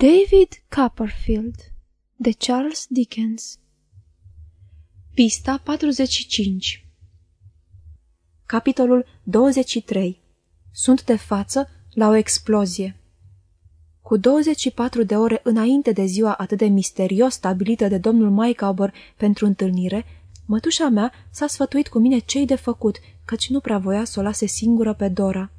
David Copperfield de Charles Dickens. Pista 45 Capitolul 23 Sunt de față la o explozie. Cu 24 de ore înainte de ziua atât de misterios stabilită de domnul Mycauber pentru întâlnire, mătușa mea s-a sfătuit cu mine ce de făcut, căci nu prea voia să o lase singură pe Dora.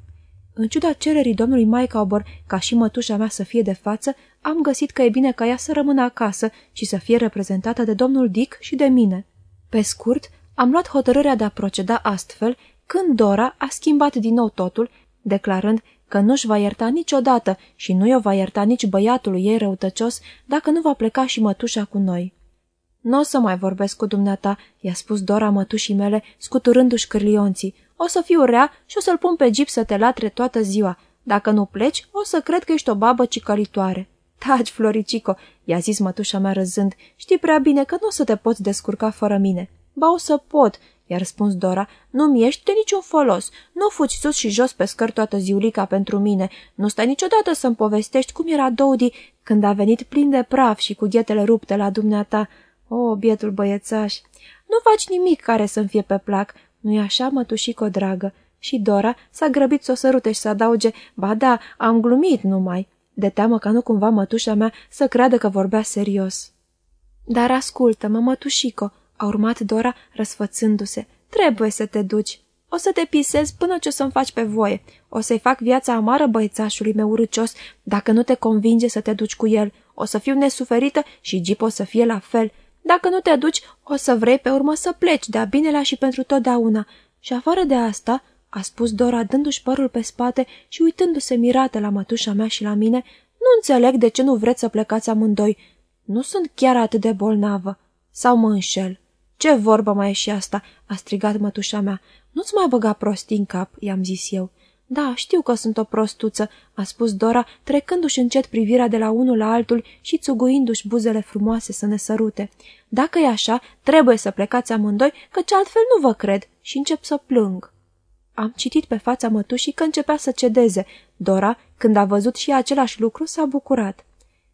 În ciuda cererii domnului Mycauber ca și mătușa mea să fie de față, am găsit că e bine ca ea să rămână acasă și să fie reprezentată de domnul Dick și de mine. Pe scurt, am luat hotărârea de a proceda astfel când Dora a schimbat din nou totul, declarând că nu-și va ierta niciodată și nu i-o va ierta nici băiatului ei răutăcios dacă nu va pleca și mătușa cu noi. Nu o să mai vorbesc cu dumneata," i-a spus Dora mătușii mele, scuturându-și cârlionții. O să fiu rea și o să-l pun pe Jeep să te latre toată ziua. Dacă nu pleci, o să cred că ești o babă cicălitoare." Taci, Floricico," i-a zis mătușa mea râzând, știi prea bine că nu o să te poți descurca fără mine." Ba o să pot," i-a răspuns Dora, nu-mi ești de niciun folos. Nu fugi sus și jos pe scări toată ziulica pentru mine. Nu stai niciodată să-mi povestești cum era Dodi când a venit plin de praf și cu ghetele rupte la dumneata. O, bietul băiețaș! Nu faci nimic care să-mi fie pe plac. Nu-i așa, mătușico dragă?" Și Dora s-a grăbit să o sărute și să adauge, ba da, am glumit numai de teamă ca nu cumva mătușa mea să creadă că vorbea serios. Dar ascultă-mă, mătușico, a urmat Dora răsfățându-se. Trebuie să te duci. O să te pisezi până ce o să-mi faci pe voie. O să-i fac viața amară băiețașului meu urâcios dacă nu te convinge să te duci cu el. O să fiu nesuferită și Jeep o să fie la fel. Dacă nu te duci, o să vrei pe urmă să pleci de-a binelea și pentru totdeauna. Și afară de asta, a spus Dora dându-și părul pe spate și uitându-se mirată la mătușa mea și la mine, nu înțeleg de ce nu vreți să plecați amândoi. Nu sunt chiar atât de bolnavă. Sau mă înșel. Ce vorbă mai e și asta?" a strigat mătușa mea. Nu-ți mai băga prostii în cap," i-am zis eu. Da, știu că sunt o prostuță," a spus Dora, trecându-și încet privirea de la unul la altul și țuguindu-și buzele frumoase să ne sărute. Dacă e așa, trebuie să plecați amândoi, căci altfel nu vă cred și încep să plâng." Am citit pe fața mătușii că începea să cedeze. Dora, când a văzut și același lucru, s-a bucurat.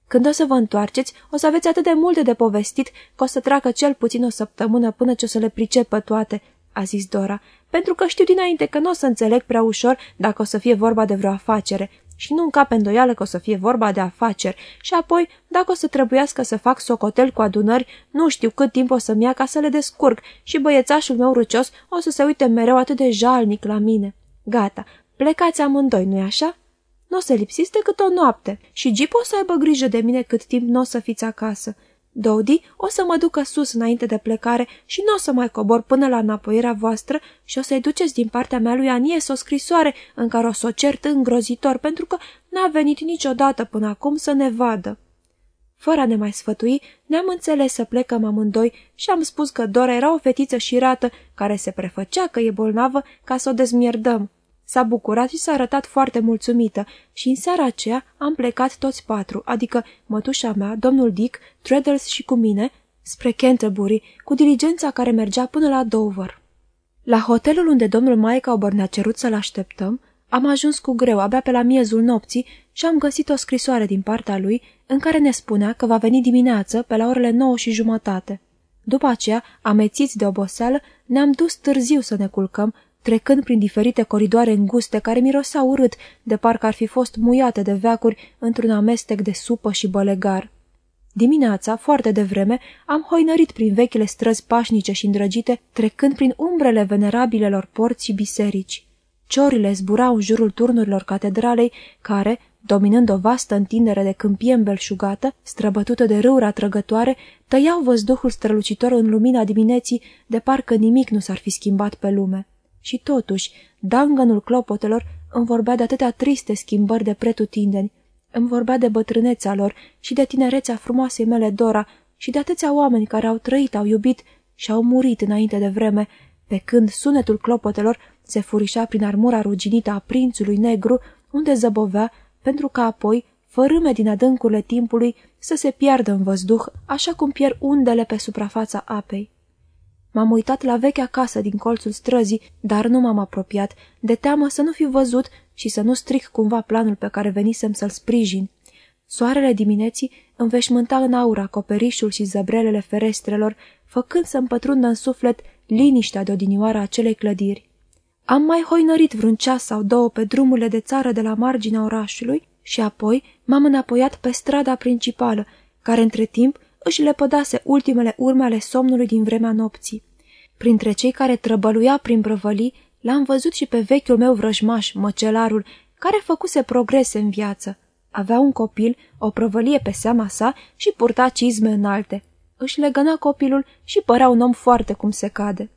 Când o să vă întoarceți, o să aveți atât de multe de povestit că o să treacă cel puțin o săptămână până ce o să le pricepă toate, a zis Dora, pentru că știu dinainte că nu o să înțeleg prea ușor dacă o să fie vorba de vreo afacere și nu încap îndoială că o să fie vorba de afaceri și apoi, dacă o să trebuiască să fac socotel cu adunări, nu știu cât timp o să-mi ia ca să le descurc și băiețașul meu rucios o să se uite mereu atât de jalnic la mine. Gata, plecați amândoi, nu-i așa? Nu o să lipsiți decât o noapte și Jeep o să aibă grijă de mine cât timp nu o să fiți acasă. Dodi o să mă ducă sus înainte de plecare și nu o să mai cobor până la înapoierea voastră și o să-i duceți din partea mea lui Anies o scrisoare în care o să o cert îngrozitor pentru că n-a venit niciodată până acum să ne vadă. Fără a ne mai sfătui, ne-am înțeles să plecăm amândoi și am spus că Dora era o fetiță șirată care se prefăcea că e bolnavă ca să o dezmierdăm. S-a bucurat și s-a arătat foarte mulțumită și în seara aceea am plecat toți patru, adică mătușa mea, domnul Dick, Treadles și cu mine, spre Canterbury, cu diligența care mergea până la Dover. La hotelul unde domnul Maica ne-a cerut să-l așteptăm, am ajuns cu greu abia pe la miezul nopții și am găsit o scrisoare din partea lui în care ne spunea că va veni dimineață pe la orele nouă și jumătate. După aceea, amețiți de oboseală, ne-am dus târziu să ne culcăm trecând prin diferite coridoare înguste care miroseau urât, de parcă ar fi fost muiate de veacuri într-un amestec de supă și bălegar. Dimineața, foarte devreme, am hoinărit prin vechile străzi pașnice și îndrăgite, trecând prin umbrele venerabilelor porți și biserici. Ciorile zburau în jurul turnurilor catedralei, care, dominând o vastă întindere de câmpie îmbelșugată, străbătută de râuri atrăgătoare, tăiau văzduhul strălucitor în lumina dimineții, de parcă nimic nu s-ar fi schimbat pe lume. Și totuși, dangănul clopotelor îmi vorbea de atâtea triste schimbări de pretutindeni, îmi vorbea de bătrânețea lor și de tinerețea frumoasei mele Dora și de atâția oameni care au trăit, au iubit și au murit înainte de vreme, pe când sunetul clopotelor se furișa prin armura ruginită a prințului negru, unde zăbovea, pentru că apoi, fărâme din adâncurile timpului, să se piardă în văzduh, așa cum pierd undele pe suprafața apei. M-am uitat la vechea casă din colțul străzii, dar nu m-am apropiat, de teamă să nu fi văzut și să nu stric cumva planul pe care venisem să-l sprijin. Soarele dimineții înveșmânta în aur acoperișul și zăbrelele ferestrelor, făcând să împătrundă în suflet liniștea de odinioară a acelei clădiri. Am mai hoinărit vreun ceas sau două pe drumurile de țară de la marginea orașului și apoi m-am înapoiat pe strada principală, care între timp își lepădase ultimele urme ale somnului din vremea nopții. Printre cei care trăbăluia prin prăvălii, l-am văzut și pe vechiul meu vrăjmaș, măcelarul, care făcuse progrese în viață. Avea un copil, o prăvălie pe seama sa și purta cizme înalte. Își legăna copilul și părea un om foarte cum se cade.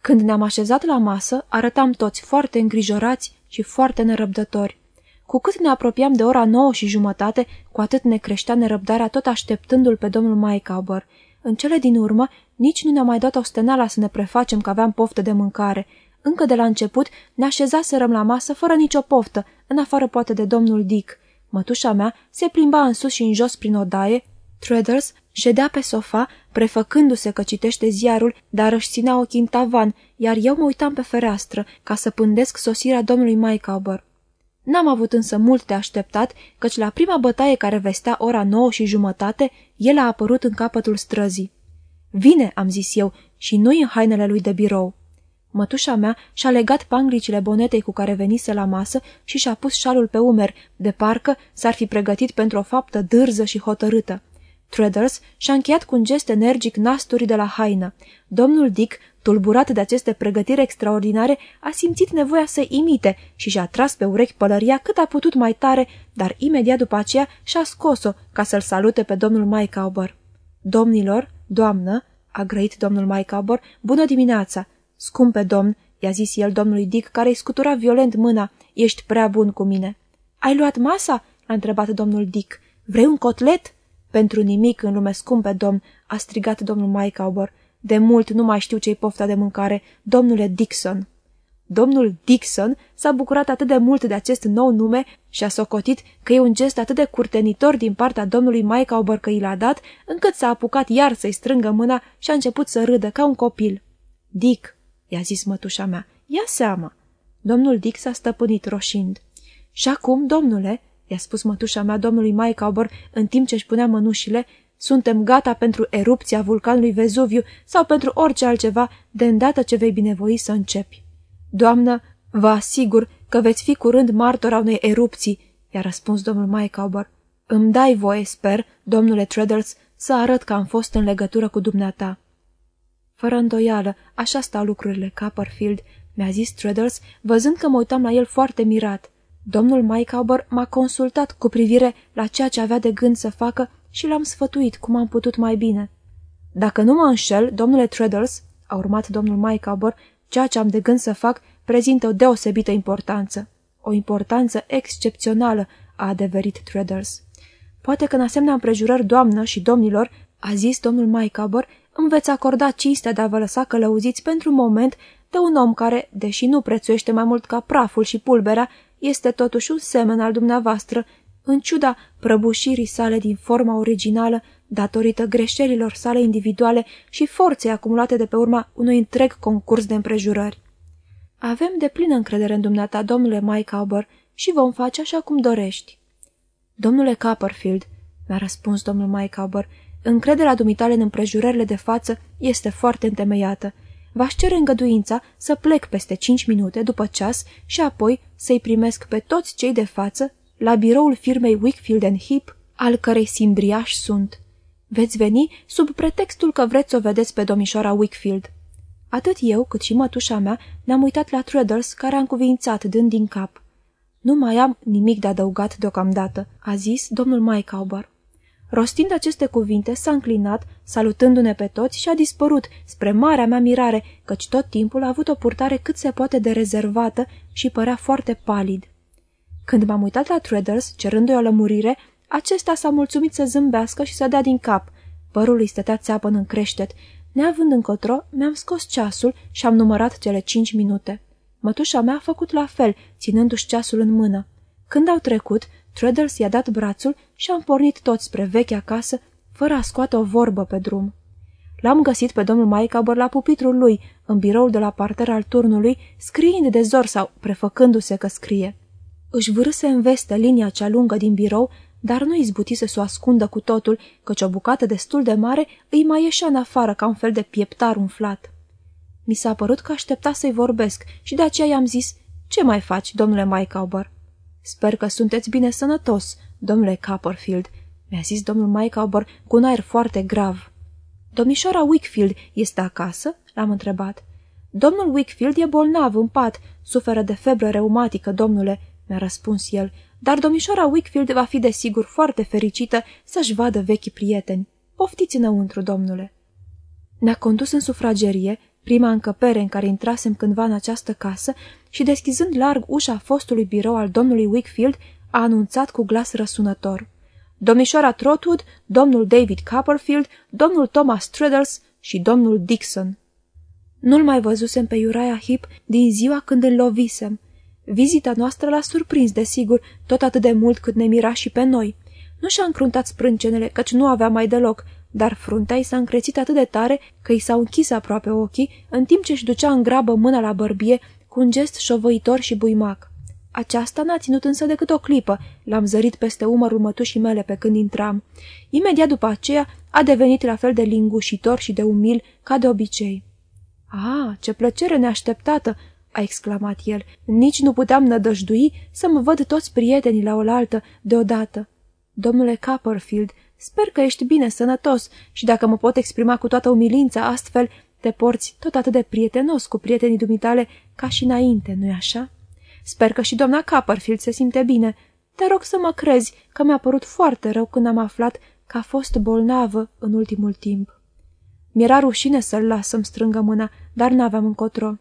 Când ne-am așezat la masă, arătam toți foarte îngrijorați și foarte nerăbdători. Cu cât ne apropiam de ora nouă și jumătate, cu atât ne creștea nerăbdarea tot așteptându-l pe domnul Maicaubăr. În cele din urmă, nici nu ne-a mai dat ostenala să ne prefacem că aveam poftă de mâncare. Încă de la început ne așezaserăm la masă fără nicio poftă, în afară poate de domnul Dick. Mătușa mea se plimba în sus și în jos prin odaie, Treaders ședea pe sofa, prefăcându-se că citește ziarul, dar își ținea ochii în tavan, iar eu mă uitam pe fereastră ca să pândesc sosirea domnului Maicaubăr. N-am avut însă mult de așteptat, căci la prima bătaie care vestea ora nouă și jumătate, el a apărut în capătul străzii. Vine, am zis eu, și nu în hainele lui de birou. Mătușa mea și-a legat panglicile bonetei cu care venise la masă și și-a pus șalul pe umer, de parcă s-ar fi pregătit pentru o faptă dârză și hotărâtă. Treaders și-a încheiat cu un gest energic nasturii de la haină. Domnul Dick, tulburat de aceste pregătiri extraordinare, a simțit nevoia să imite și și-a tras pe urechi pălăria cât a putut mai tare, dar imediat după aceea și-a scos-o ca să-l salute pe domnul Maicaubăr. Domnilor, doamnă, a grăit domnul Maicaubăr, bună dimineața! Scumpe domn, i-a zis el domnului Dick, care îi scutura violent mâna, ești prea bun cu mine. Ai luat masa? l-a întrebat domnul Dick. Vrei un cotlet? Pentru nimic în lume scumpe, domn, a strigat domnul Maicaubor. De mult nu mai știu ce-i pofta de mâncare, domnule Dixon. Domnul Dixon s-a bucurat atât de mult de acest nou nume și a socotit că e un gest atât de curtenitor din partea domnului Maicaubor că i l-a dat, încât s-a apucat iar să-i strângă mâna și a început să râdă ca un copil. Dick, i-a zis mătușa mea, ia seama. Domnul Dick s-a stăpânit roșind. Și acum, domnule, i-a spus mătușa mea domnului Maicaubor în timp ce își punea mănușile, suntem gata pentru erupția vulcanului Vezuviu sau pentru orice altceva, de îndată ce vei binevoi să începi. Doamnă, vă asigur că veți fi curând martora unei erupții, i-a răspuns domnul Maicaubor. Îmi dai voie, sper, domnule Treadles, să arăt că am fost în legătură cu dumneata. Fără îndoială, așa stau lucrurile, Copperfield, mi-a zis Treadles, văzând că mă uitam la el foarte mirat. Domnul Maicaubor m-a consultat cu privire la ceea ce avea de gând să facă și l-am sfătuit cum am putut mai bine. Dacă nu mă înșel, domnule Treadles, a urmat domnul Maicaubor, ceea ce am de gând să fac prezintă o deosebită importanță. O importanță excepțională, a adeverit Treadles. Poate că în asemenea împrejurări, doamnă și domnilor, a zis domnul Maicaubor, îmi veți acorda cinstea de a vă lăsa călăuziți pentru un moment de un om care, deși nu prețuiește mai mult ca praful și pulberea, este totuși un semen al dumneavoastră, în ciuda prăbușirii sale din forma originală, datorită greșelilor sale individuale și forței acumulate de pe urma unui întreg concurs de împrejurări. Avem de plină încredere în dumneata, domnule Mike Auber, și vom face așa cum dorești. Domnule Copperfield, mi-a răspuns domnul Mike Auber, încrederea dumitale în împrejurările de față este foarte întemeiată v-aș cere îngăduința să plec peste cinci minute după ceas și apoi să-i primesc pe toți cei de față la biroul firmei Wickfield Heap, al cărei simbriași sunt. Veți veni sub pretextul că vreți să o vedeți pe domnișoara Wickfield. Atât eu, cât și mătușa mea ne-am uitat la Treaders, care a încuvințat dând din cap. Nu mai am nimic de adăugat deocamdată, a zis domnul Maicaubăr. Rostind aceste cuvinte, s-a înclinat, salutându-ne pe toți și a dispărut, spre marea mea mirare, căci tot timpul a avut o purtare cât se poate de rezervată și părea foarte palid. Când m-am uitat la Treaders, cerându-i o lămurire, acesta s-a mulțumit să zâmbească și să dea din cap. Părul îi stătea țeapăn în creștet. Neavând încotro, mi-am scos ceasul și am numărat cele cinci minute. Mătușa mea a făcut la fel, ținându-și ceasul în mână. Când au trecut, Treadles i-a dat brațul și am pornit toți spre vechea casă, fără a scoate o vorbă pe drum. L-am găsit pe domnul Maicabor la pupitrul lui, în biroul de la parter al turnului, scriind de zor sau prefăcându-se că scrie. Își vârâse în veste linia cea lungă din birou, dar nu izbutise să o ascundă cu totul, căci o bucată destul de mare îi mai ieșea în afară ca un fel de pieptar umflat. Mi s-a părut că aștepta să-i vorbesc și de aceea i-am zis, Ce mai faci, domnule Mycauber?" Sper că sunteți bine sănătos, domnule Copperfield," mi-a zis domnul Mycauber cu un aer foarte grav. Domnișoara Wickfield este acasă?" l-am întrebat. Domnul Wickfield e bolnav în pat, suferă de febră reumatică, domnule," mi-a răspuns el, dar domnișoara Wickfield va fi desigur foarte fericită să-și vadă vechi prieteni. Poftiți înăuntru, domnule." Ne-a condus în sufragerie, prima încăpere în care intrasem cândva în această casă și, deschizând larg ușa fostului birou al domnului Wickfield, a anunțat cu glas răsunător. Domnișoara Trotwood, domnul David Copperfield, domnul Thomas Treadles și domnul Dixon. Nu-l mai văzusem pe Uriah Heep din ziua când îl lovisem. Vizita noastră l-a surprins, desigur, tot atât de mult cât ne mira și pe noi. Nu și-a încruntat sprâncenele, căci nu avea mai deloc, dar fruntea i s-a încrețit atât de tare că i s-au închis aproape ochii, în timp ce își ducea în grabă mâna la bărbie cu un gest șovăitor și buimac. Aceasta n-a ținut însă decât o clipă, l-am zărit peste umărul mătușii mele pe când intram. Imediat după aceea a devenit la fel de lingușitor și de umil ca de obicei. Ah, ce plăcere neașteptată!" a exclamat el. Nici nu puteam nădăjdui să mă văd toți prietenii la oaltă deodată. Domnule Copperfield, sper că ești bine sănătos și dacă mă pot exprima cu toată umilința astfel, te porți tot atât de prietenos cu prietenii dumitale ca și înainte, nu-i așa? Sper că și doamna Copperfield se simte bine. Te rog să mă crezi că mi-a părut foarte rău când am aflat că a fost bolnavă în ultimul timp. Mi-era rușine să-l las să-mi strângă mâna, dar n-aveam încotro.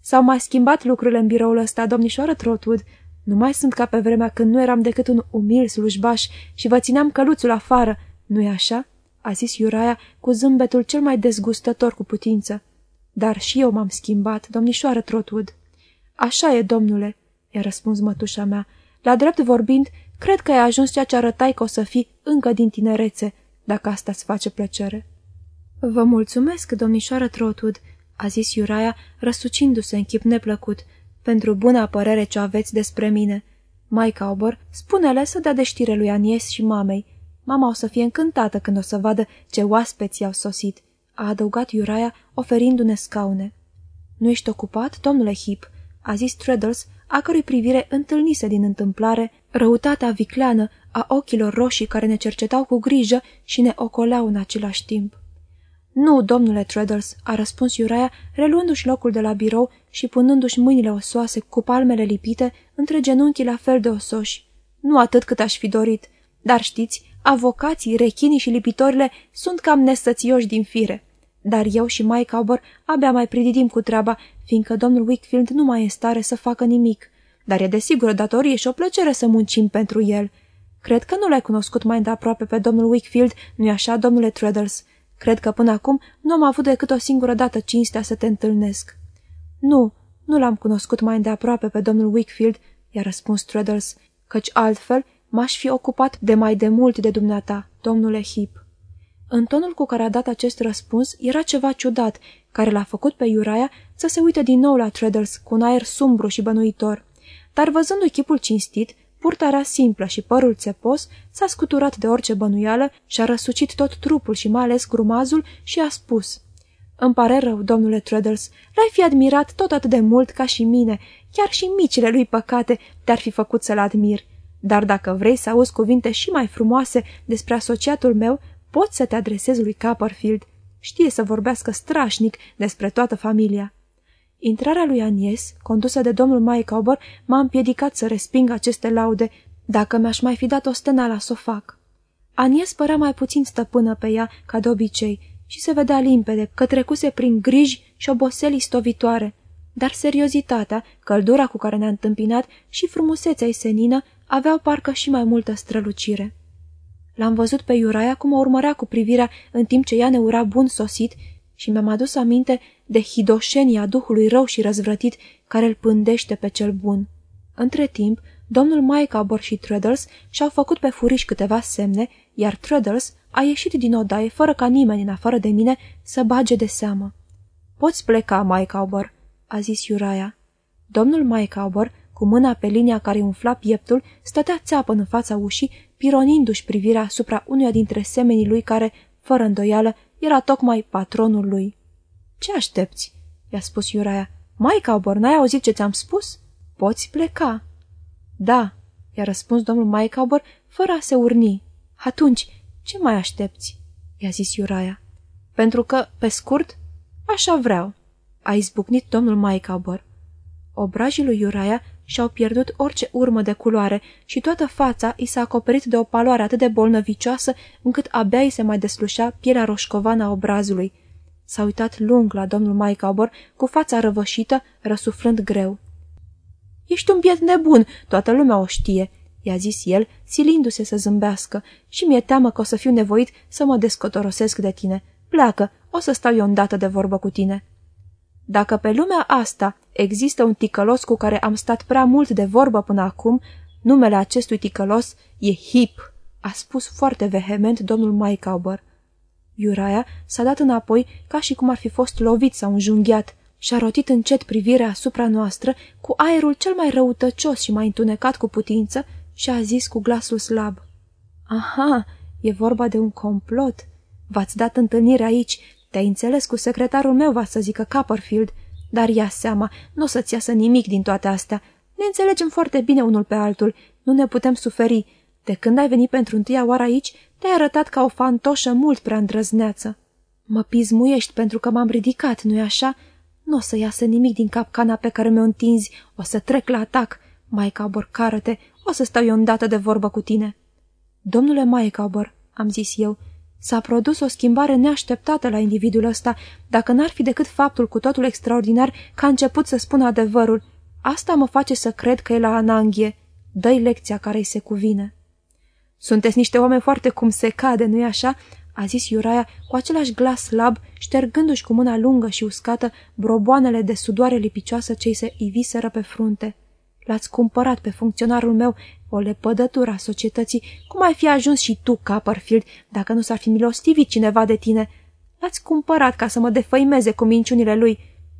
S-au mai schimbat lucrurile în biroul ăsta, domnișoară Trotwood. Nu mai sunt ca pe vremea când nu eram decât un umil slujbaș și vă țineam căluțul afară, nu-i așa?" a zis Iuraia cu zâmbetul cel mai dezgustător cu putință. Dar și eu m-am schimbat, domnișoară Trotwood." Așa e, domnule," i-a răspuns mătușa mea. La drept vorbind, cred că ai ajuns ceea ce arătai că o să fii încă din tinerețe, dacă asta îți face plăcere." Vă mulțumesc, domnișoară Trotwood," a zis Iuraia, răsucindu-se în chip neplăcut, pentru buna părere ce aveți despre mine. Mai Cauber, spune-le să dea de știre lui Anies și mamei. Mama o să fie încântată când o să vadă ce oaspeți au sosit, a adăugat Iuraia, oferindu-ne scaune. Nu ești ocupat, domnule Hip?" a zis Treadles, a cărui privire întâlnise din întâmplare răutatea vicleană a ochilor roșii care ne cercetau cu grijă și ne ocoleau în același timp. Nu, domnule Treadles," a răspuns Iuraia, reluându-și locul de la birou și punându-și mâinile osoase cu palmele lipite între genunchii la fel de osoși. Nu atât cât aș fi dorit, dar știți, avocații, rechinii și lipitorile sunt cam nesățioși din fire. Dar eu și Mike Cowber abia mai prididim cu treaba, fiindcă domnul Wickfield nu mai e stare să facă nimic. Dar e desigur o datorie și o plăcere să muncim pentru el. Cred că nu l-ai cunoscut mai îndeaproape pe domnul Wickfield, nu-i așa, domnule Treadles?" Cred că până acum nu am avut decât o singură dată cinstea să te întâlnesc." Nu, nu l-am cunoscut mai îndeaproape pe domnul Wickfield," i-a răspuns Treadles, căci altfel m-aș fi ocupat de mai de mult de dumneata, domnule Hip." În tonul cu care a dat acest răspuns era ceva ciudat, care l-a făcut pe Iuraia să se uite din nou la Treadles cu un aer sumbru și bănuitor. Dar văzându-i chipul cinstit, Purtarea simplă și părul țepos s-a scuturat de orice bănuială și a răsucit tot trupul și mai ales grumazul și a spus Îmi pare rău, domnule Treadles, l-ai fi admirat tot atât de mult ca și mine, chiar și micile lui păcate te-ar fi făcut să-l admir. Dar dacă vrei să auzi cuvinte și mai frumoase despre asociatul meu, poți să te adresezi lui Copperfield. Știe să vorbească strașnic despre toată familia. Intrarea lui Anies, condusă de domnul Mycauber, m-a împiedicat să resping aceste laude, dacă mi-aș mai fi dat o la să o fac. Anies părea mai puțin stăpână pe ea ca de obicei și se vedea limpede că trecuse prin griji și oboseli stovitoare, dar seriozitatea, căldura cu care ne-a întâmpinat și frumusețea ei senină aveau parcă și mai multă strălucire. L-am văzut pe Iuraia cum o urmărea cu privirea în timp ce ea ne ura bun sosit și mi-am adus aminte de hidoșenia duhului rău și răzvrătit care îl pândește pe cel bun. Între timp, domnul Mycabor și Treadles și-au făcut pe furiș câteva semne, iar Treadles a ieșit din odaie fără ca nimeni în afară de mine să bage de seamă. Poți pleca, Mycabor," a zis Iuraia. Domnul Mycabor, cu mâna pe linia care umfla pieptul, stătea țeapă în fața ușii, pironindu-și privirea asupra unuia dintre semenii lui care, fără îndoială, era tocmai patronul lui. Ce aștepți?" i-a spus Iuraia. Mai, Caubor, n-ai auzit ce ți-am spus? Poți pleca." Da," i-a răspuns domnul Maicaubor, fără a se urni. Atunci, ce mai aștepți?" i-a zis Iuraia. Pentru că, pe scurt, așa vreau," a izbucnit domnul Maicaubor. Obrajii lui Iuraia și-au pierdut orice urmă de culoare și toată fața i s-a acoperit de o paloare atât de bolnăvicioasă încât abia îi se mai deslușea pielea roșcovană a obrazului. S-a uitat lung la domnul Maicaubor cu fața răvășită, răsuflând greu. Ești un biet nebun, toată lumea o știe," i-a zis el, silindu-se să zâmbească, și mi-e teamă că o să fiu nevoit să mă descotorosesc de tine. Pleacă, o să stau eu îndată de vorbă cu tine." Dacă pe lumea asta există un ticălos cu care am stat prea mult de vorbă până acum, numele acestui ticălos e Hip, a spus foarte vehement domnul Maicauber. Iuraia s-a dat înapoi ca și cum ar fi fost lovit sau înjunghiat și-a rotit încet privirea asupra noastră cu aerul cel mai răutăcios și mai întunecat cu putință și a zis cu glasul slab. Aha, e vorba de un complot. V-ați dat întâlnire aici, te-ai înțeles cu secretarul meu, va să zică Copperfield, dar ia seama, nu o să-ți iasă nimic din toate astea. Ne înțelegem foarte bine unul pe altul, nu ne putem suferi. De când ai venit pentru întâia oară aici, te-ai arătat ca o fantoșă mult prea îndrăzneață. Mă pismuiești pentru că m-am ridicat, nu-i așa? Nu o să iasă nimic din capcana pe care mi-o întinzi, o să trec la atac. Maica borcară-te, o să stau eu îndată de vorbă cu tine. Domnule Maicaubor, am zis eu, S-a produs o schimbare neașteptată la individul ăsta, dacă n-ar fi decât faptul cu totul extraordinar că a început să spună adevărul. Asta mă face să cred că e la ananghie. Dă-i lecția care îi se cuvine. Sunteți niște oameni foarte cum se cade, nu-i așa?" a zis Iuraia cu același glas slab, ștergându-și cu mâna lungă și uscată broboanele de sudoare lipicioasă ce îi se iviseră pe frunte. L-ați cumpărat pe funcționarul meu o lepădătură a societății. Cum ai fi ajuns și tu, Copperfield, dacă nu s-ar fi milostivit cineva de tine? L-ați cumpărat ca să mă defăimeze cu minciunile lui.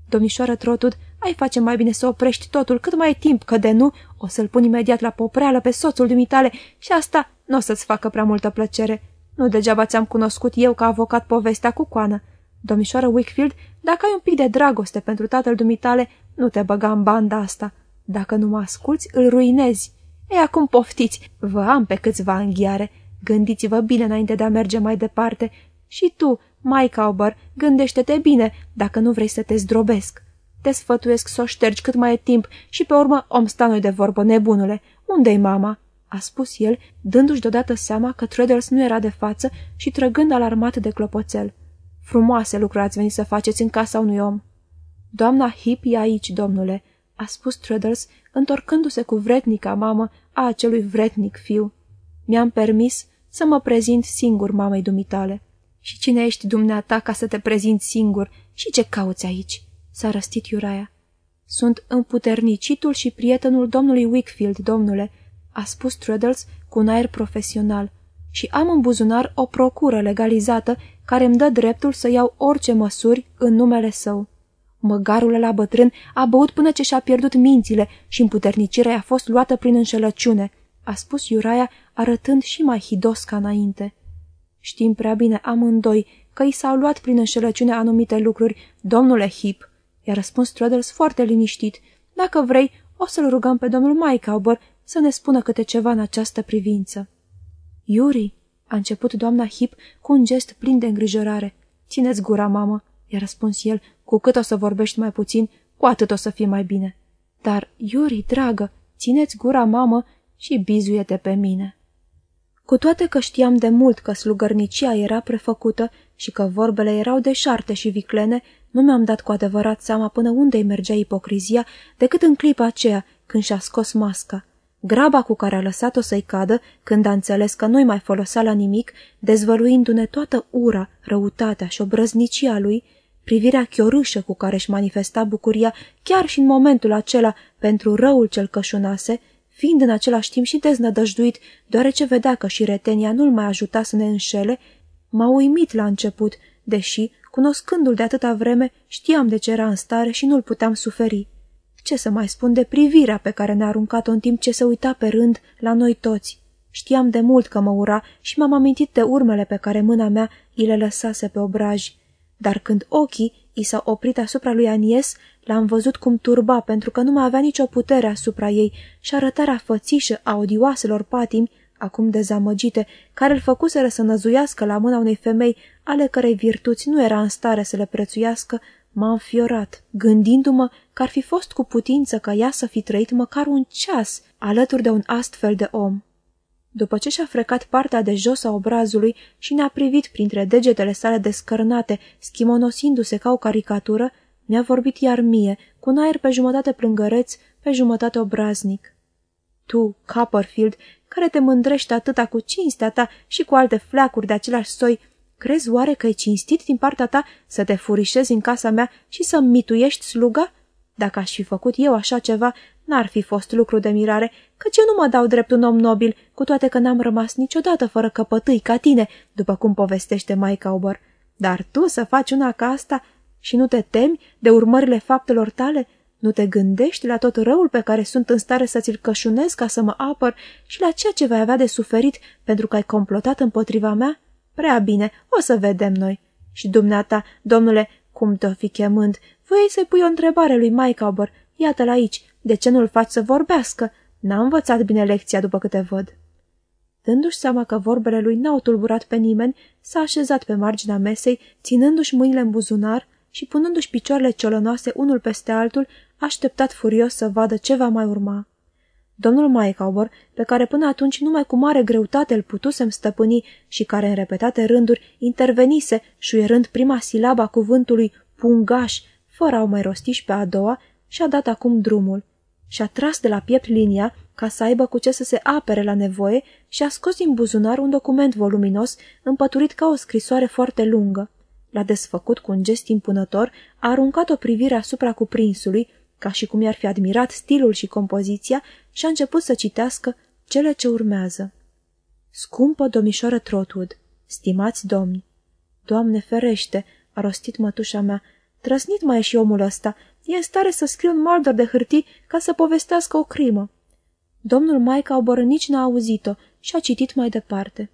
Domnișoară Trotud, ai face mai bine să oprești totul cât mai e timp, că de nu o să-l pun imediat la popreală pe soțul dumitale și asta nu o să-ți facă prea multă plăcere. Nu degeaba ți-am cunoscut eu ca avocat povestea cu coană. Domnișoară Wickfield, dacă ai un pic de dragoste pentru tatăl dumitale, nu te băga în banda asta. Dacă nu mă asculți, îl ruinezi. Ei, acum poftiți, vă am pe câțiva înghiare. Gândiți-vă bine înainte de a merge mai departe. Și tu, Mai Cauber, gândește-te bine, dacă nu vrei să te zdrobesc. Te sfătuiesc să o ștergi cât mai e timp și pe urmă om sta noi de vorbă, nebunule. Unde-i mama?" a spus el, dându-și deodată seama că Treadles nu era de față și trăgând alarmat de clopoțel. Frumoase lucruri ați venit să faceți în casa unui om." Doamna Hip e aici, domnule," a spus Treadles, întorcându-se cu vretnica mamă a acelui vretnic fiu. Mi-am permis să mă prezint singur mamei dumitale. Și cine ești dumneata ca să te prezinți singur? Și ce cauți aici?" s-a răstit Iuraia. Sunt împuternicitul și prietenul domnului Wickfield, domnule," a spus Treadles cu un aer profesional, și am în buzunar o procură legalizată care îmi dă dreptul să iau orice măsuri în numele său. Măgarul la bătrân a băut până ce și-a pierdut mințile și împuternicirea a fost luată prin înșelăciune, a spus Iuraia, arătând și mai hidos ca înainte. Știm prea bine amândoi că i s-au luat prin înșelăciune anumite lucruri, domnule Hip, i-a răspuns Traddles foarte liniștit. Dacă vrei, o să-l rugăm pe domnul Mycauber să ne spună câte ceva în această privință. Yuri, a început doamna Hip cu un gest plin de îngrijorare. Țineți gura, mamă, i-a răspuns el, cu cât o să vorbești mai puțin, cu atât o să fie mai bine. Dar, Iuri, dragă, țineți gura, mamă, și bizuie-te pe mine. Cu toate că știam de mult că slugărnicia era prefăcută și că vorbele erau deșarte și viclene, nu mi-am dat cu adevărat seama până unde îi mergea ipocrizia decât în clipa aceea când și-a scos masca. Graba cu care a lăsat-o să-i cadă, când a înțeles că nu-i mai folosea la nimic, dezvăluindu-ne toată ura, răutatea și obrăznicia lui, privirea chiorâșă cu care își manifesta bucuria chiar și în momentul acela pentru răul cel cășunase, fiind în același timp și deznădăjduit, deoarece vedea că și retenia nu-l mai ajuta să ne înșele, m-a uimit la început, deși, cunoscându-l de atâta vreme, știam de ce era în stare și nu-l puteam suferi. Ce să mai spun de privirea pe care ne-a aruncat-o în timp ce se uita pe rând la noi toți. Știam de mult că mă ura și m-am amintit de urmele pe care mâna mea îi le lăsase pe obraj. Dar când ochii i s-au oprit asupra lui Anies, l-am văzut cum turba pentru că nu mai avea nicio putere asupra ei și arătarea fățișă a odioaselor patimi, acum dezamăgite, care îl făcuseră să năzuiască la mâna unei femei ale cărei virtuți nu era în stare să le prețuiască, m-a înfiorat, gândindu-mă că ar fi fost cu putință ca ea să fi trăit măcar un ceas alături de un astfel de om. După ce și-a frecat partea de jos a obrazului și ne-a privit printre degetele sale descărnate, schimonosindu-se ca o caricatură, mi-a vorbit iar mie, cu un aer pe jumătate plângăreț, pe jumătate obraznic. Tu, Copperfield, care te mândrești atâta cu cinstea ta și cu alte fleacuri de același soi, crezi oare că e cinstit din partea ta să te furișezi în casa mea și să mituiești sluga? Dacă aș fi făcut eu așa ceva, n-ar fi fost lucru de mirare, căci eu nu mă dau drept un om nobil, cu toate că n-am rămas niciodată fără căpătâi ca tine, după cum povestește Mike Auber. Dar tu să faci una ca asta și nu te temi de urmările faptelor tale? Nu te gândești la tot răul pe care sunt în stare să ți-l cășunez ca să mă apăr și la ceea ce vei avea de suferit pentru că ai complotat împotriva mea? Prea bine, o să vedem noi. Și dumneata, domnule, cum te-o fi chemând, voiai să-i pui o întrebare lui Mike Auber. Iată-l aici, de ce nu-l faci să vorbească? N-a învățat bine lecția după câte văd. Dându-și seama că vorbele lui n-au tulburat pe nimeni, s-a așezat pe marginea mesei, ținându-și mâinile în buzunar și punându-și picioarele ciolănoase unul peste altul, așteptat furios să vadă ce va mai urma. Domnul Maicaubor, pe care până atunci numai cu mare greutate îl putusem stăpâni și care în repetate rânduri intervenise, șuierând prima silaba cuvântului pungaș, fără a o mai rosti și pe a doua, și-a dat acum drumul. Și-a tras de la piept linia ca să aibă cu ce să se apere la nevoie și a scos din buzunar un document voluminos, împăturit ca o scrisoare foarte lungă. L-a desfăcut cu un gest impunător, a aruncat o privire asupra cuprinsului, ca și cum i-ar fi admirat stilul și compoziția, și a început să citească cele ce urmează. Scumpă domnișoară Trotwood, stimați domni, Doamne ferește, a rostit mătușa mea, trăsnit mai e și omul ăsta, e în stare să scrie un maldor de hârtii ca să povestească o crimă. Domnul Maica oboră nici n-a auzit-o și a citit mai departe.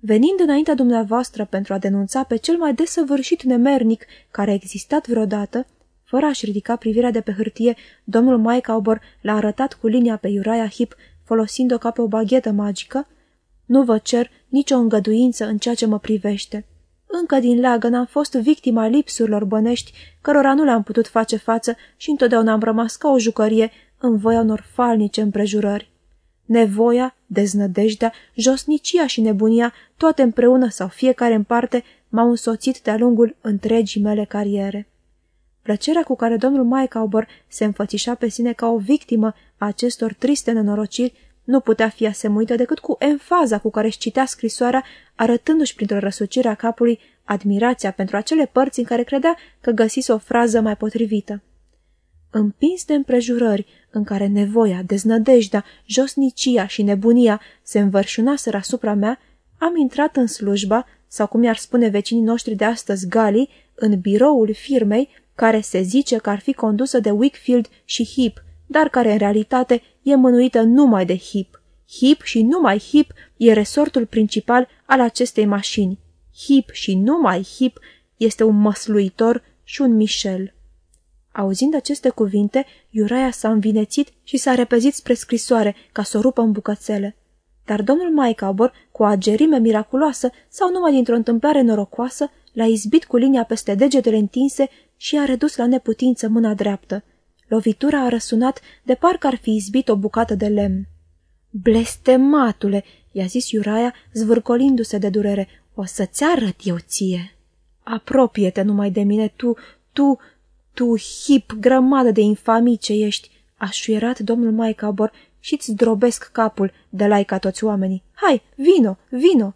Venind înaintea dumneavoastră pentru a denunța pe cel mai desăvârșit nemernic care a existat vreodată, fără a-și ridica privirea de pe hârtie, domnul Mike Aubor l-a arătat cu linia pe Uriah Hip, folosind-o ca pe o baghetă magică. Nu vă cer nicio îngăduință în ceea ce mă privește. Încă din leagăn am fost victima lipsurilor bănești, cărora nu le-am putut face față și întotdeauna am rămas ca o jucărie în voia unor falnice împrejurări. Nevoia, deznădejdea, josnicia și nebunia, toate împreună sau fiecare în parte, m-au însoțit de-a lungul întregii mele cariere. Plăcerea cu care domnul Maicaubăr se înfățișa pe sine ca o victimă a acestor triste nenorociri nu putea fi asemuită decât cu enfaza cu care își citea scrisoarea, arătându-și printr-o răsucire a capului admirația pentru acele părți în care credea că găsise o frază mai potrivită. Împins de împrejurări în care nevoia, deznădejdea, josnicia și nebunia se învărșunaseră asupra mea, am intrat în slujba, sau cum i-ar spune vecinii noștri de astăzi Gali, în biroul firmei care se zice că ar fi condusă de Wickfield și Heap, dar care în realitate e mânuită numai de Heap. Heap și numai Heap e resortul principal al acestei mașini. Heap și numai Heap este un măsluitor și un Michel. Auzind aceste cuvinte, Iuraia s-a învinețit și s-a repezit spre scrisoare ca să o rupă în bucățele. Dar domnul Maicabor, cu o agerime miraculoasă sau numai dintr-o întâmplare norocoasă, l-a izbit cu linia peste degetele întinse și a redus la neputință mâna dreaptă. Lovitura a răsunat de parcă ar fi izbit o bucată de lemn. Blestematule!" i-a zis Iuraia, zvârcolindu-se de durere. O să-ți arăt eu ție!" Apropie-te numai de mine, tu, tu, tu, hip, grămadă de infamii ce ești!" a șuierat domnul Maicabor și-ți drobesc capul de lai ca toți oamenii. Hai, vino, vino!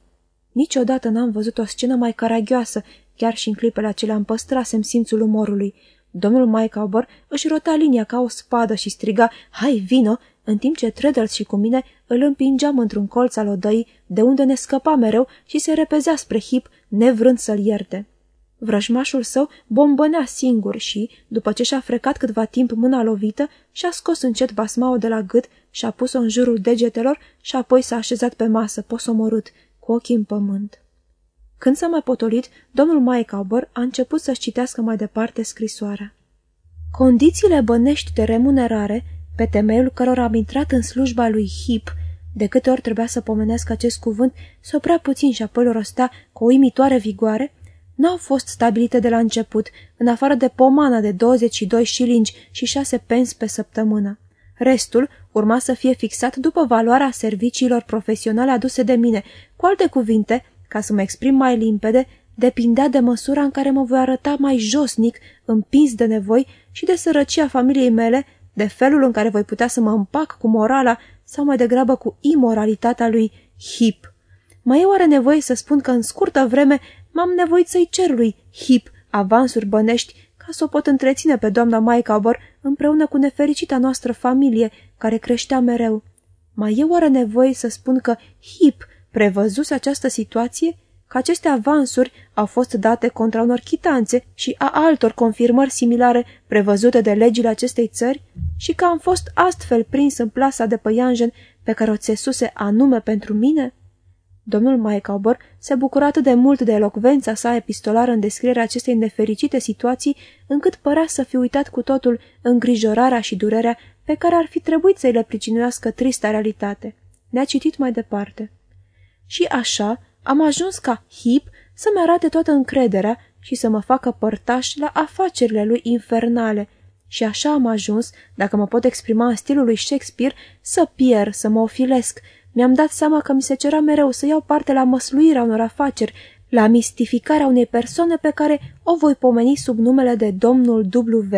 Niciodată n-am văzut o scenă mai caragioasă, chiar și în clipele acelea îmi păstrasem simțul umorului. Domnul Maicauber își rota linia ca o spadă și striga, Hai, vino!" în timp ce Treadles și cu mine îl împingeam într-un colț al odăii, de unde ne scăpa mereu și se repezea spre hip, nevrând să-l ierte. Vrăjmașul său bombănea singur și, după ce și-a frecat câtva timp mâna lovită, și-a scos încet basmaul de la gât și-a pus-o în jurul degetelor și apoi s-a așezat pe masă, posomorât, cu ochii în pământ. Când s-a mai potolit, domnul Maicauber a început să-și citească mai departe scrisoarea. Condițiile bănești de remunerare, pe temeiul cărora am intrat în slujba lui Hip, de câte ori trebuia să pomenesc acest cuvânt, s-o prea puțin și apoi rostea cu o imitoare vigoare, n-au fost stabilite de la început, în afară de pomana de 22 șilingi și 6 pence pe săptămână. Restul urma să fie fixat după valoarea serviciilor profesionale aduse de mine. Cu alte cuvinte, ca să mă exprim mai limpede, depindea de măsura în care mă voi arăta mai josnic, împins de nevoi și de sărăcia familiei mele, de felul în care voi putea să mă împac cu morala sau mai degrabă cu imoralitatea lui Hip. Mai e oare nevoie să spun că în scurtă vreme m-am nevoit să-i cer lui Hip avansuri bănești ca să o pot întreține pe doamna Maicauber împreună cu nefericita noastră familie, care creștea mereu. Mai e oare nevoie să spun că Hip prevăzuse această situație? Că aceste avansuri au fost date contra unor chitanțe și a altor confirmări similare prevăzute de legile acestei țări? Și că am fost astfel prins în plasa de păianjen pe care o țesuse anume pentru mine? Domnul Maicauber se bucura atât de mult de elocvența sa epistolară în descrierea acestei nefericite situații, încât părea să fi uitat cu totul îngrijorarea și durerea pe care ar fi trebuit să-i le pricinuiască trista realitate. Ne-a citit mai departe. Și așa am ajuns ca Hip să-mi arate toată încrederea și să mă facă părtaș la afacerile lui infernale. Și așa am ajuns, dacă mă pot exprima în stilul lui Shakespeare, să pierd, să mă ofilesc, mi-am dat seama că mi se cerea mereu să iau parte la măsluirea unor afaceri, la mistificarea unei persoane pe care o voi pomeni sub numele de domnul W.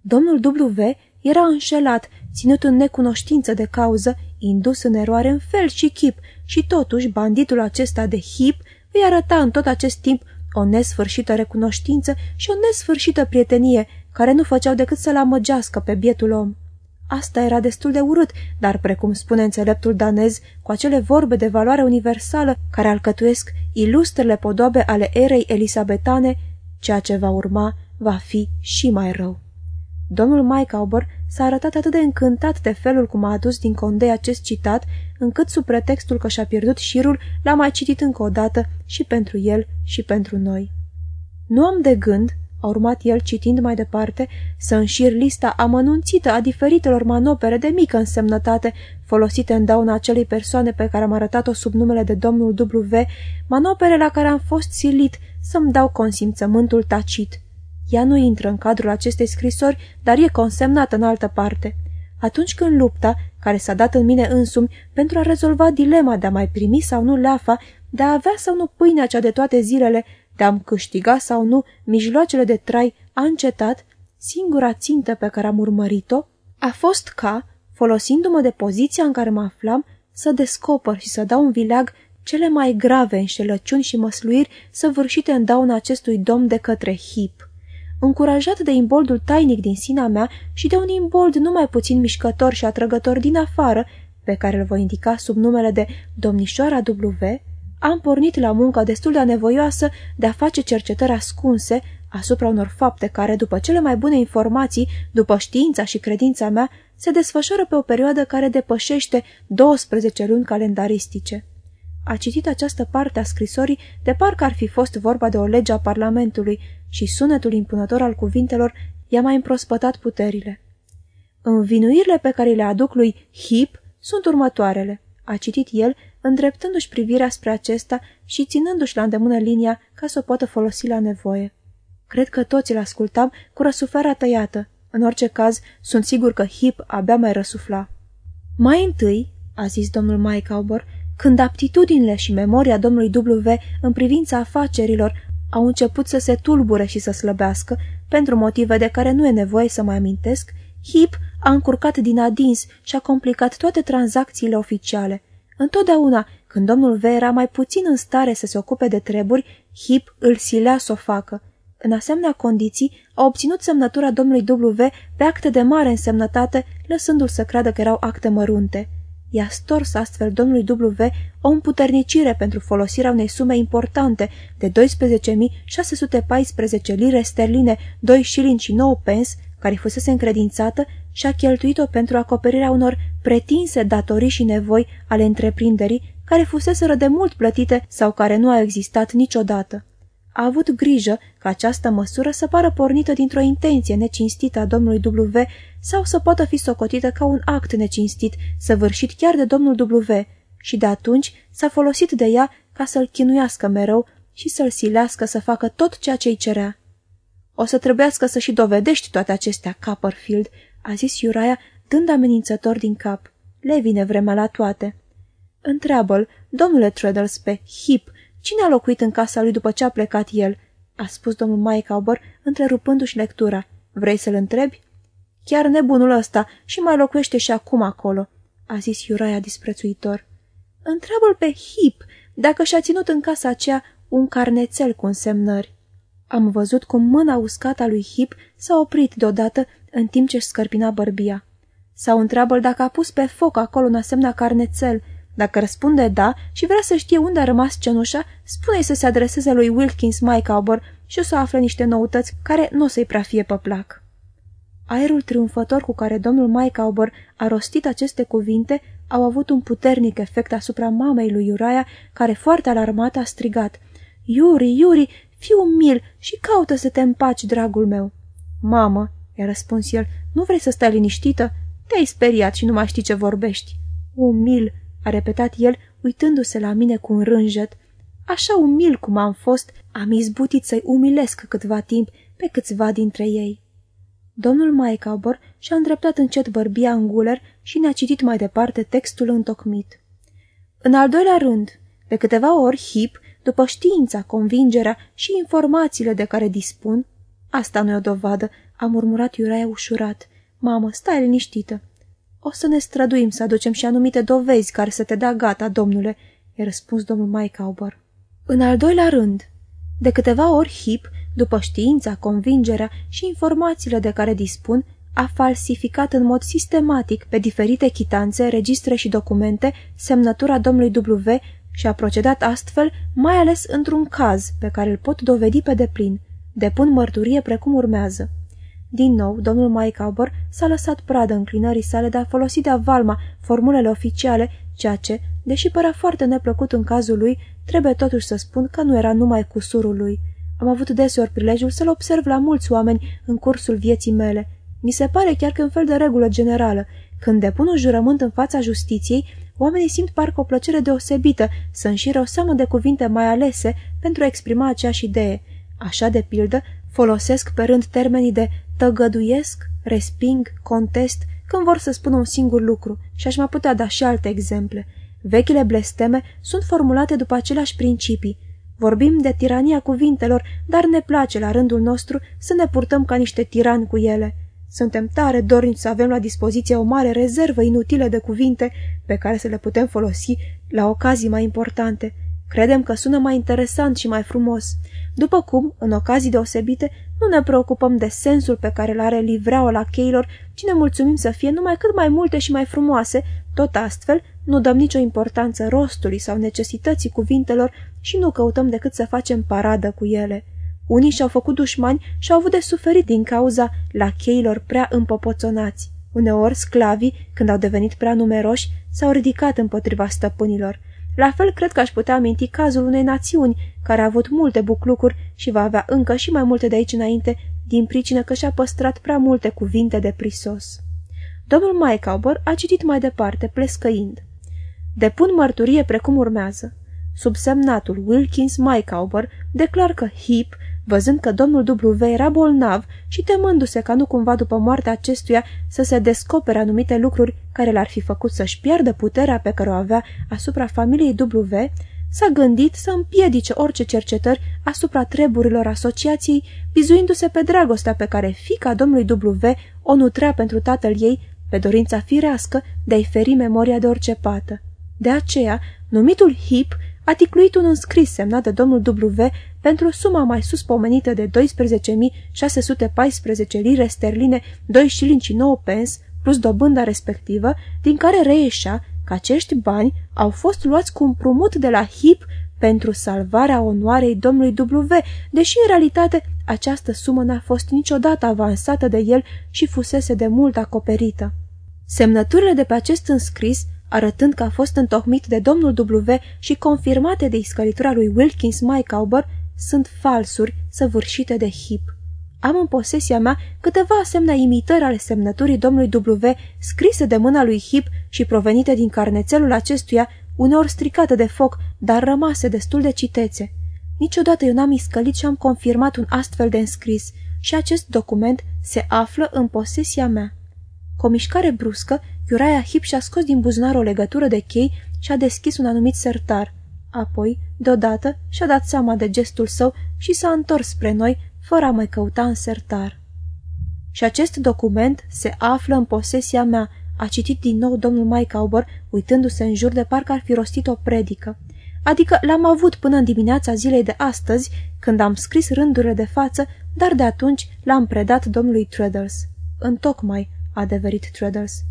Domnul W era înșelat, ținut în necunoștință de cauză, indus în eroare în fel și chip, și totuși banditul acesta de hip îi arăta în tot acest timp o nesfârșită recunoștință și o nesfârșită prietenie, care nu făceau decât să-l amăgească pe bietul om. Asta era destul de urât, dar, precum spune înțeleptul danez, cu acele vorbe de valoare universală care alcătuiesc ilustrele podobe ale erei elisabetane, ceea ce va urma va fi și mai rău. Domnul Maicauber s-a arătat atât de încântat de felul cum a adus din condei acest citat, încât sub pretextul că și-a pierdut șirul, l-a mai citit încă o dată și pentru el și pentru noi. Nu am de gând, a urmat el citind mai departe, să înșir lista amănunțită a diferitelor manopere de mică însemnătate folosite în dauna acelei persoane pe care am arătat-o sub numele de domnul W, manopere la care am fost silit să-mi dau consimțământul tacit. Ea nu intră în cadrul acestei scrisori, dar e consemnată în altă parte. Atunci când lupta, care s-a dat în mine însumi pentru a rezolva dilema de a mai primi sau nu leafa, de a avea sau nu pâinea cea de toate zilele, de a-mi câștiga sau nu mijloacele de trai a încetat, singura țintă pe care am urmărit-o a fost ca, folosindu-mă de poziția în care mă aflam, să descoper și să dau un vileag cele mai grave înșelăciuni și măsluiri săvârșite în dauna acestui domn de către hip. Încurajat de imboldul tainic din sinea mea și de un imbold numai puțin mișcător și atrăgător din afară, pe care îl voi indica sub numele de domnișoara W, am pornit la munca destul de nevoioasă de a face cercetări ascunse asupra unor fapte care, după cele mai bune informații, după știința și credința mea, se desfășoară pe o perioadă care depășește 12 luni calendaristice. A citit această parte a scrisorii de parcă ar fi fost vorba de o lege a Parlamentului și sunetul impunător al cuvintelor i-a mai împrospătat puterile. Învinuirile pe care le aduc lui Hip sunt următoarele, a citit el îndreptându-și privirea spre acesta și ținându-și la îndemână linia ca să o poată folosi la nevoie. Cred că toți îl ascultam cu răsuflarea tăiată. În orice caz, sunt sigur că Hip abia mai răsufla. Mai întâi, a zis domnul Maicauber, când aptitudinile și memoria domnului W în privința afacerilor au început să se tulbure și să slăbească, pentru motive de care nu e nevoie să mai amintesc, Hip a încurcat din adins și a complicat toate tranzacțiile oficiale. Întotdeauna, când domnul V era mai puțin în stare să se ocupe de treburi, Hip îl silea să o facă. În asemenea condiții, a obținut semnătura domnului W pe acte de mare însemnătate, lăsându-l să creadă că erau acte mărunte. I-a stors astfel domnului W o împuternicire pentru folosirea unei sume importante de 12.614 lire sterline, 2 shilling și 9 pence, care fusese încredințată și a cheltuit-o pentru acoperirea unor pretinse datorii și nevoi ale întreprinderii, care fuseseră de mult plătite sau care nu au existat niciodată. A avut grijă ca această măsură să pară pornită dintr-o intenție necinstită a domnului W sau să poată fi socotită ca un act necinstit, săvârșit chiar de domnul W, și de atunci s-a folosit de ea ca să-l chinuiască mereu și să-l silească să facă tot ceea ce-i cerea. O să trebuiască să și dovedești toate acestea, Copperfield," a zis Iuraia, dând amenințător din cap. Le vine vremea la toate." Întreabă-l, domnule Treadles, pe Hip, Cine a locuit în casa lui după ce a plecat el?" a spus domnul Maicaubor, întrerupându-și lectura. Vrei să-l întrebi?" Chiar nebunul ăsta și mai locuiește și acum acolo," a zis Iuraia disprețuitor. Întreabă-l pe Hip dacă și-a ținut în casa aceea un carnețel cu însemnări. Am văzut cum mâna uscată a lui Hip s-a oprit deodată în timp ce scărpina bărbia. Sau întreabă-l dacă a pus pe foc acolo un asemenea carnețel dacă răspunde da și vrea să știe unde a rămas cenușa, spune-i să se adreseze lui Wilkins Mycauber și o să afle niște noutăți care nu o să-i prea fie pe plac. Aerul triumfător cu care domnul Mycauber a rostit aceste cuvinte au avut un puternic efect asupra mamei lui Uriah, care foarte alarmată a strigat. Iuri, Iuri, fii umil și caută să te împaci, dragul meu." Mamă," i-a răspuns el, nu vrei să stai liniștită? Te-ai speriat și nu mai știi ce vorbești." Umil," a repetat el, uitându-se la mine cu un rânjet. Așa umil cum am fost, am izbutit să-i umilesc câtva timp pe câțiva dintre ei. Domnul Maicaubor și-a îndreptat încet bărbia în guler și ne-a citit mai departe textul întocmit. În al doilea rând, de câteva ori hip, după știința, convingerea și informațiile de care dispun, asta nu e o dovadă, a murmurat Iuraia ușurat. Mamă, stai liniștită. O să ne străduim să aducem și anumite dovezi care să te dea gata, domnule, i-a răspuns domnul Maicauber. În al doilea rând, de câteva ori Hip, după știința, convingerea și informațiile de care dispun, a falsificat în mod sistematic pe diferite chitanțe, registre și documente semnătura domnului W și a procedat astfel mai ales într-un caz pe care îl pot dovedi pe deplin. Depun mărturie precum urmează. Din nou, domnul Maicaubor s-a lăsat pradă înclinării sale de a folosi de avalma formulele oficiale, ceea ce, deși părea foarte neplăcut în cazul lui, trebuie totuși să spun că nu era numai cu surul lui. Am avut deseori prilejul să-l observ la mulți oameni în cursul vieții mele. Mi se pare chiar că un fel de regulă generală. Când depun un jurământ în fața justiției, oamenii simt parcă o plăcere deosebită să înșire o seamă de cuvinte mai alese pentru a exprima aceeași idee. Așa, de pildă, folosesc pe rând termenii de tăgăduiesc, resping, contest, când vor să spună un singur lucru și aș mai putea da și alte exemple. Vechile blesteme sunt formulate după aceleași principii. Vorbim de tirania cuvintelor, dar ne place la rândul nostru să ne purtăm ca niște tirani cu ele. Suntem tare dornici să avem la dispoziție o mare rezervă inutilă de cuvinte pe care să le putem folosi la ocazii mai importante. Credem că sună mai interesant și mai frumos. După cum, în ocazii deosebite, nu ne preocupăm de sensul pe care îl are livreaua la cheilor, ci ne mulțumim să fie numai cât mai multe și mai frumoase, tot astfel nu dăm nicio importanță rostului sau necesității cuvintelor și nu căutăm decât să facem paradă cu ele. Unii și-au făcut dușmani și au avut de suferit din cauza lacheilor prea împopoțonați. Uneori, sclavii, când au devenit prea numeroși, s-au ridicat împotriva stăpânilor. La fel cred că aș putea aminti cazul unei națiuni care a avut multe buclucuri și va avea încă și mai multe de aici înainte, din pricină că și-a păstrat prea multe cuvinte de prisos. Domnul Mycauber a citit mai departe, plescăind. Depun mărturie precum urmează. Subsemnatul Wilkins Mycauber declar că Hip Văzând că domnul W era bolnav și temându-se ca nu cumva după moartea acestuia să se descopere anumite lucruri care l-ar fi făcut să-și piardă puterea pe care o avea asupra familiei W, s-a gândit să împiedice orice cercetări asupra treburilor asociației, bizuindu-se pe dragostea pe care fica domnului W o nutrea pentru tatăl ei, pe dorința firească de a-i feri memoria de orice pată. De aceea, numitul Hip a ticluit un înscris semnat de domnul W pentru suma mai sus pomenită de 12.614 lire sterline, 2 șilinci și 9 pence, plus dobânda respectivă, din care reieșea că acești bani au fost luați cu împrumut de la HIP pentru salvarea onoarei domnului W, deși în realitate această sumă n-a fost niciodată avansată de el și fusese de mult acoperită. Semnăturile de pe acest înscris, arătând că a fost întocmit de domnul W și confirmate de iscălitura lui Wilkins Mycauber, sunt falsuri săvârșite de hip. Am în posesia mea câteva asemenea imitări ale semnăturii domnului W, scrise de mâna lui Hip și provenite din carnețelul acestuia, uneori stricate de foc, dar rămase destul de citețe. Niciodată eu n-am iscălit și am confirmat un astfel de înscris și acest document se află în posesia mea. Cu o mișcare bruscă, Uriah Hip și-a scos din buzunar o legătură de chei și a deschis un anumit sertar. Apoi, deodată, și-a dat seama de gestul său și s-a întors spre noi, fără a mai căuta în sertar. Și acest document se află în posesia mea, a citit din nou domnul Mike Auber, uitându-se în jur de parcă ar fi rostit o predică. Adică l-am avut până în dimineața zilei de astăzi, când am scris rândurile de față, dar de atunci l-am predat domnului Treadles. Întocmai, a adeverit Treadles.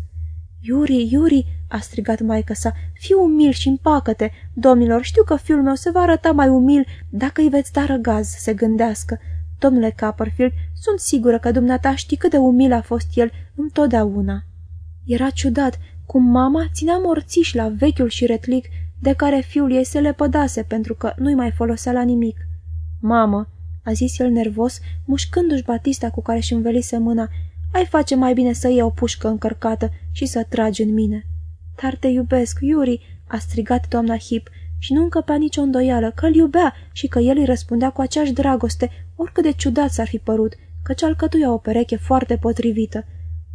Iuri, Iuri, a strigat maică sa, fii umil și împacă-te. Domnilor, știu că fiul meu se va arăta mai umil dacă îi veți da răgaz, se gândească. Domnule Copperfield, sunt sigură că dumneata știi cât de umil a fost el întotdeauna. Era ciudat cum mama ținea morțiși la vechiul și retlic de care fiul ei se lepădase pentru că nu-i mai folosea la nimic. Mamă, a zis el nervos, mușcându-și batista cu care și învelise mâna, ai face mai bine să iei o pușcă încărcată și să tragi în mine. Dar te iubesc, Iuri, a strigat doamna Hip și nu încăpea nicio îndoială că îl iubea și că el îi răspundea cu aceeași dragoste, oricât de ciudat s-ar fi părut, căci alcătuia o pereche foarte potrivită.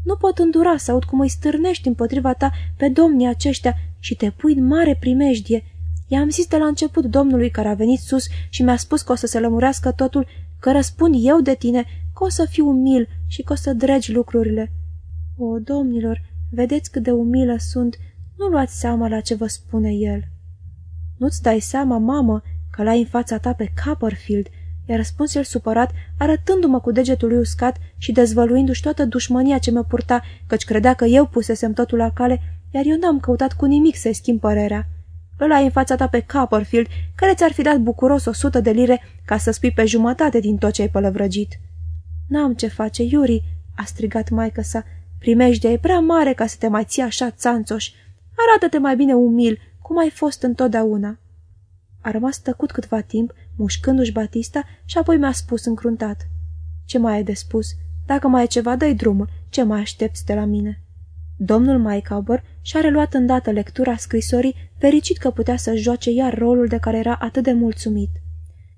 Nu pot îndura să aud cum îi stârnești împotriva ta pe domnii aceștia și te pui în mare primejdie. I-am zis de la început domnului care a venit sus și mi-a spus că o să se lămurească totul, că răspund eu de tine, că o să fiu umil și că o să dregi lucrurile. O, domnilor, vedeți cât de umilă sunt, nu luați seama la ce vă spune el. Nu-ți dai seama, mamă, că l-ai în fața ta pe Copperfield?" i-a răspuns el supărat, arătându-mă cu degetul lui uscat și dezvăluindu-și toată dușmănia ce mă purta, căci credea că eu pusesem totul la cale, iar eu n-am căutat cu nimic să-i schimb părerea. Îl ai în fața ta pe Copperfield, care ți-ar fi dat bucuros o sută de lire ca să spui pe jumătate din tot ce ai pălăvrăgit. N-am ce face, Iuri," a strigat maică sa. Primejdea e prea mare ca să te mai ții așa țanțoș. Arată-te mai bine umil, cum ai fost întotdeauna." A rămas tăcut câtva timp, mușcându-și Batista și apoi mi-a spus încruntat. Ce mai ai de spus? Dacă mai e ceva, dă drumul. Ce mai aștepți de la mine?" Domnul Mycauber și-a reluat îndată lectura scrisorii, fericit că putea să joace iar rolul de care era atât de mulțumit.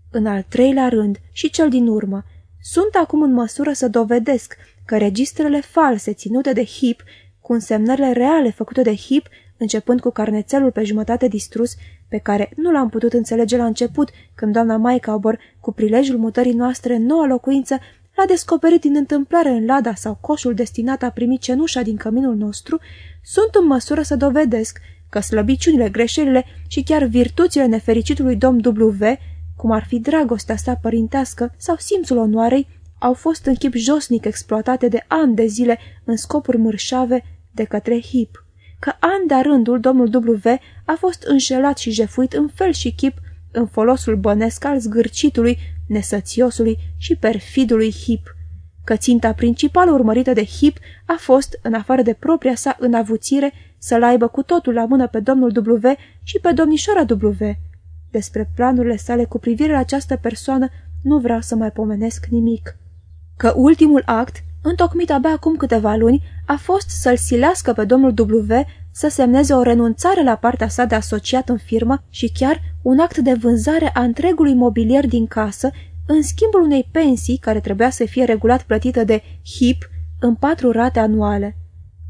În al treilea rând, și cel din urmă, sunt acum în măsură să dovedesc că registrele false ținute de HIP, cu însemnările reale făcute de HIP, începând cu carnețelul pe jumătate distrus, pe care nu l-am putut înțelege la început, când doamna Mycauber, cu prilejul mutării noastre în noua locuință, l-a descoperit din întâmplare în lada sau coșul destinat a primi cenușa din căminul nostru, sunt în măsură să dovedesc că slăbiciunile, greșelile și chiar virtuțile nefericitului domn W, cum ar fi dragostea sa părintească sau simțul onoarei, au fost în chip josnic exploatate de ani de zile în scopuri mărșave de către hip că an de rândul domnul W a fost înșelat și jefuit în fel și chip în folosul bănesc al zgârcitului, nesățiosului și perfidului Hip, că ținta principală urmărită de Hip a fost, în afară de propria sa înavuțire, să-l aibă cu totul la mână pe domnul W și pe domnișoara W. Despre planurile sale cu privire la această persoană nu vreau să mai pomenesc nimic. Că ultimul act întocmit abia acum câteva luni, a fost să-l silească pe domnul W să semneze o renunțare la partea sa de asociat în firmă și chiar un act de vânzare a întregului mobilier din casă, în schimbul unei pensii care trebuia să fie regulat plătită de HIP în patru rate anuale.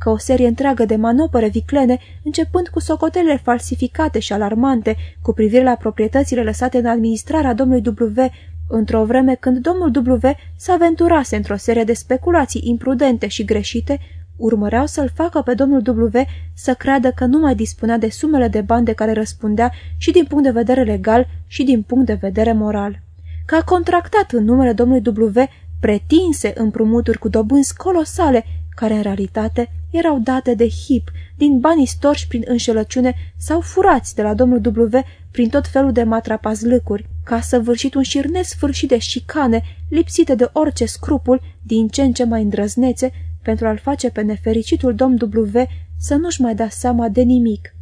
Că o serie întreagă de manopere viclene, începând cu socotelele falsificate și alarmante cu privire la proprietățile lăsate în administrarea domnului W, într-o vreme când domnul W s-a aventurase într-o serie de speculații imprudente și greșite, urmăreau să-l facă pe domnul W să creadă că nu mai dispunea de sumele de bani de care răspundea și din punct de vedere legal și din punct de vedere moral. Că a contractat în numele domnului W pretinse împrumuturi cu dobânzi colosale care în realitate erau date de hip, din banii storși prin înșelăciune sau furați de la domnul W prin tot felul de matrapazlâcuri, ca să vârșit un șir nesfârșit de șicane, lipsite de orice scrupul, din ce în ce mai îndrăznețe, pentru a-l face pe nefericitul domn W să nu-și mai da seama de nimic.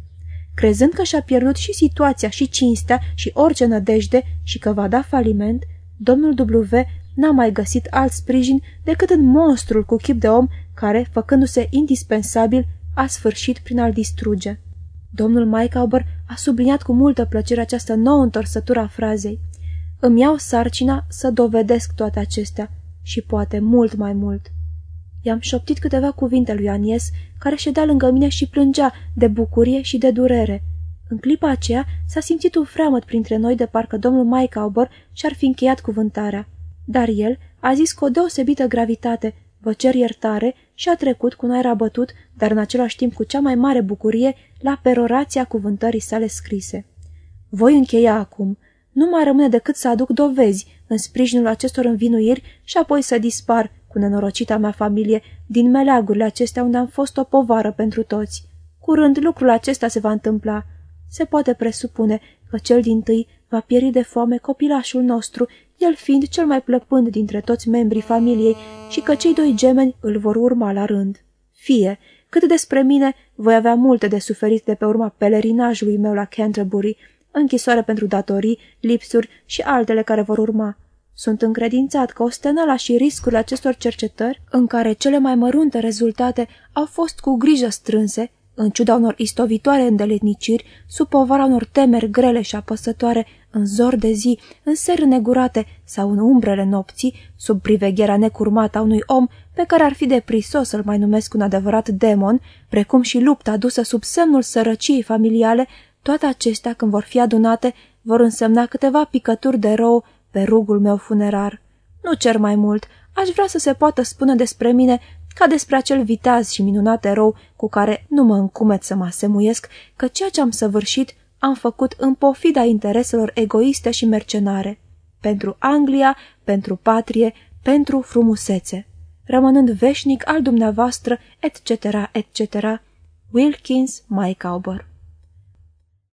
Crezând că și-a pierdut și situația, și cinstea, și orice nădejde și că va da faliment, domnul W n-a mai găsit alt sprijin decât în monstrul cu chip de om care, făcându-se indispensabil, a sfârșit prin a-l distruge. Domnul Maicaubăr a subliniat cu multă plăcere această nouă întorsătură a frazei. Îmi iau sarcina să dovedesc toate acestea și poate mult mai mult. I-am șoptit câteva cuvinte lui Anies, care ședea lângă mine și plângea de bucurie și de durere. În clipa aceea s-a simțit un freamăt printre noi de parcă domnul Maicaubăr și-ar fi încheiat cuvântarea. Dar el a zis cu o deosebită gravitate, vă cer iertare și a trecut cu un aer abătut, dar în același timp cu cea mai mare bucurie, la perorația cuvântării sale scrise. Voi încheia acum. Nu mai rămâne decât să aduc dovezi în sprijinul acestor învinuiri și apoi să dispar cu nenorocita mea familie din meleagurile acestea unde am fost o povară pentru toți. Curând lucrul acesta se va întâmpla. Se poate presupune că cel din tâi va pieri de foame copilașul nostru el fiind cel mai plăpând dintre toți membrii familiei și că cei doi gemeni îl vor urma la rând. Fie, cât despre mine, voi avea multe de suferit de pe urma pelerinajului meu la Canterbury, închisoare pentru datorii, lipsuri și altele care vor urma. Sunt încredințat că ostenala și riscul acestor cercetări, în care cele mai mărunte rezultate au fost cu grijă strânse, în ciuda unor istovitoare îndeletniciri, sub povara unor temeri grele și apăsătoare, în zor de zi, în seri negurate sau în umbrele nopții, sub privegherea necurmată a unui om pe care ar fi de prisos să-l mai numesc un adevărat demon, precum și lupta dusă sub semnul sărăciei familiale, toate acestea, când vor fi adunate, vor însemna câteva picături de rău pe rugul meu funerar. Nu cer mai mult, aș vrea să se poată spune despre mine ca despre acel viteaz și minunat erou cu care nu mă încumet să mă asemuiesc, că ceea ce am săvârșit am făcut în pofida intereselor egoiste și mercenare. Pentru Anglia, pentru patrie, pentru frumusețe. Rămânând veșnic al dumneavoastră, etc., etc., Wilkins Mike Auber